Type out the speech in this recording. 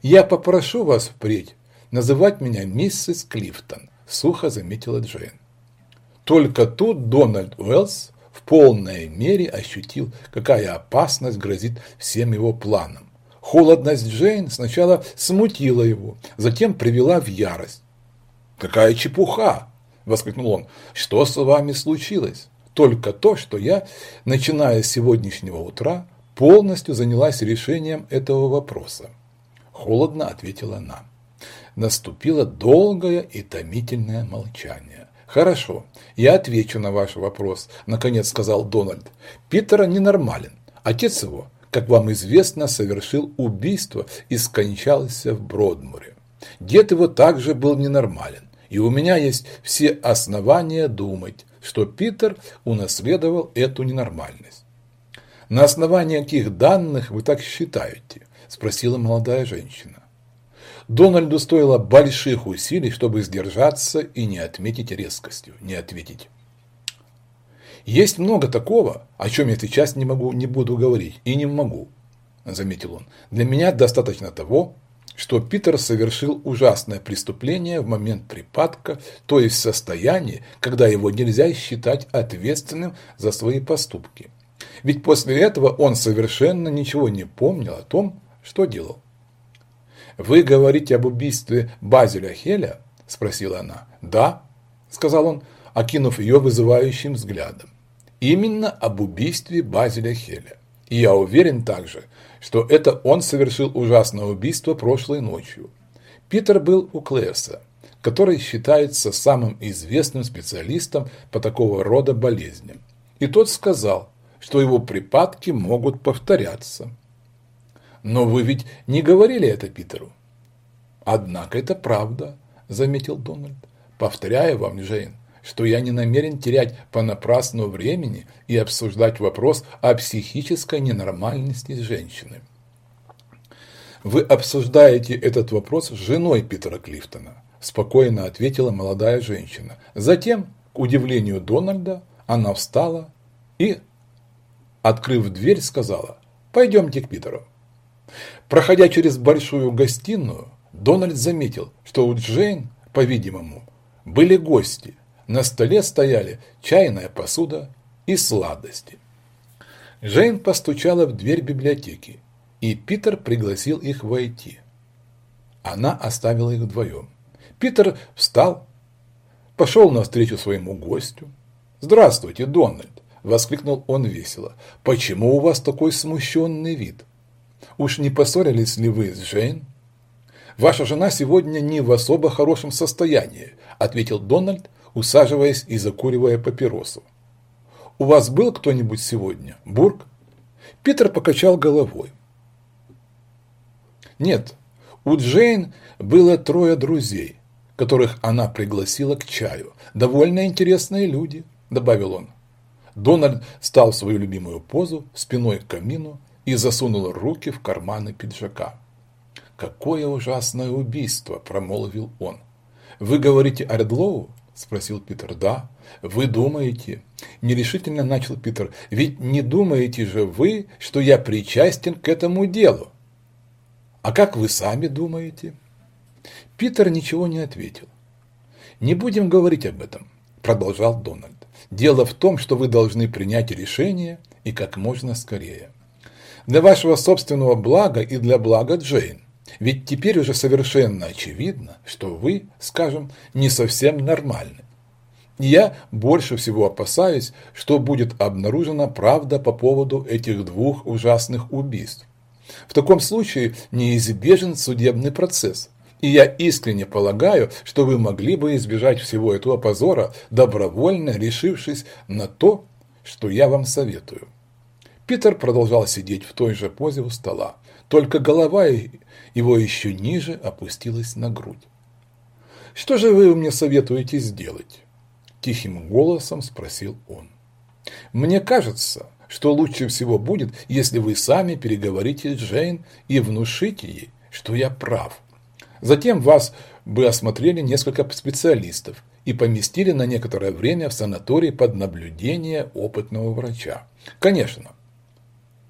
«Я попрошу вас впредь называть меня миссис Клифтон», – сухо заметила Джейн. Только тут Дональд Уэллс в полной мере ощутил, какая опасность грозит всем его планам. Холодность Джейн сначала смутила его, затем привела в ярость. «Какая чепуха!» – воскликнул он. «Что с вами случилось?» «Только то, что я, начиная с сегодняшнего утра, полностью занялась решением этого вопроса». Холодно ответила она. Наступило долгое и томительное молчание. «Хорошо, я отвечу на ваш вопрос», – наконец сказал Дональд. «Питера ненормален. Отец его, как вам известно, совершил убийство и скончался в Бродмуре. Дед его также был ненормален, и у меня есть все основания думать, что Питер унаследовал эту ненормальность. «На основании каких данных вы так считаете?» – спросила молодая женщина. Дональду стоило больших усилий, чтобы сдержаться и не отметить резкостью, не ответить. Есть много такого, о чем я сейчас не могу, не буду говорить и не могу, заметил он. Для меня достаточно того, что Питер совершил ужасное преступление в момент припадка, то есть в состоянии, когда его нельзя считать ответственным за свои поступки. Ведь после этого он совершенно ничего не помнил о том, что делал. «Вы говорите об убийстве Базеля Хеля?» – спросила она. «Да», – сказал он, окинув ее вызывающим взглядом. «Именно об убийстве Базеля Хеля. И я уверен также, что это он совершил ужасное убийство прошлой ночью. Питер был у Клэса, который считается самым известным специалистом по такого рода болезням. И тот сказал, что его припадки могут повторяться. Но вы ведь не говорили это Питеру. Однако это правда, заметил Дональд. Повторяю вам, Джейн, что я не намерен терять понапрасну времени и обсуждать вопрос о психической ненормальности женщины. Вы обсуждаете этот вопрос с женой Питера Клифтона, спокойно ответила молодая женщина. Затем, к удивлению Дональда, она встала и, открыв дверь, сказала «Пойдемте к Питеру». Проходя через большую гостиную, Дональд заметил, что у Джейн, по-видимому, были гости. На столе стояли чайная посуда и сладости. Джейн постучала в дверь библиотеки, и Питер пригласил их войти. Она оставила их вдвоем. Питер встал, пошел навстречу своему гостю. «Здравствуйте, Дональд!» – воскликнул он весело. «Почему у вас такой смущенный вид?» Уж не поссорились ли вы с Джейн? Ваша жена сегодня не в особо хорошем состоянии, ответил Дональд, усаживаясь и закуривая папиросу. У вас был кто-нибудь сегодня, Бург? Питер покачал головой. Нет, у Джейн было трое друзей, которых она пригласила к чаю. Довольно интересные люди, добавил он. Дональд стал в свою любимую позу, спиной к камину, и засунул руки в карманы пиджака. «Какое ужасное убийство!» – промолвил он. «Вы говорите о Редлоу?» – спросил Питер. «Да». «Вы думаете?» – нерешительно начал Питер. «Ведь не думаете же вы, что я причастен к этому делу?» «А как вы сами думаете?» Питер ничего не ответил. «Не будем говорить об этом», – продолжал Дональд. «Дело в том, что вы должны принять решение и как можно скорее для вашего собственного блага и для блага Джейн. Ведь теперь уже совершенно очевидно, что вы, скажем, не совсем нормальны. Я больше всего опасаюсь, что будет обнаружена правда по поводу этих двух ужасных убийств. В таком случае неизбежен судебный процесс. И я искренне полагаю, что вы могли бы избежать всего этого позора, добровольно решившись на то, что я вам советую. Питер продолжал сидеть в той же позе у стола, только голова его еще ниже опустилась на грудь. «Что же вы мне советуете сделать?» – тихим голосом спросил он. «Мне кажется, что лучше всего будет, если вы сами переговорите с Джейн и внушите ей, что я прав. Затем вас бы осмотрели несколько специалистов и поместили на некоторое время в санаторий под наблюдение опытного врача. Конечно,